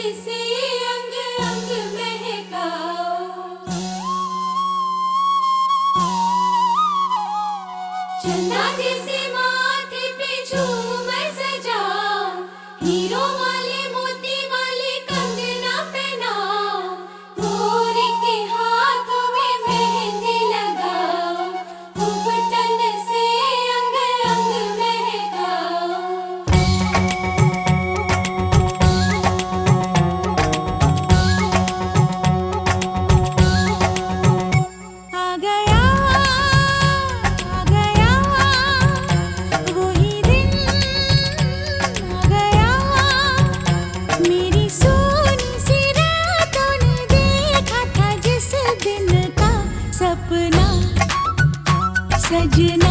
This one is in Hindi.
Sí, sí. सपना सजना